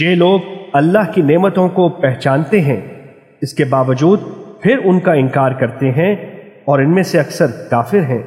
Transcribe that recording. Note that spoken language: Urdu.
یہ لوگ اللہ کی نعمتوں کو پہچانتے ہیں، اس کے باوجود پھر ان کا انکار کرتے ہیں اور ان میں سے اکثر کافر ہیں۔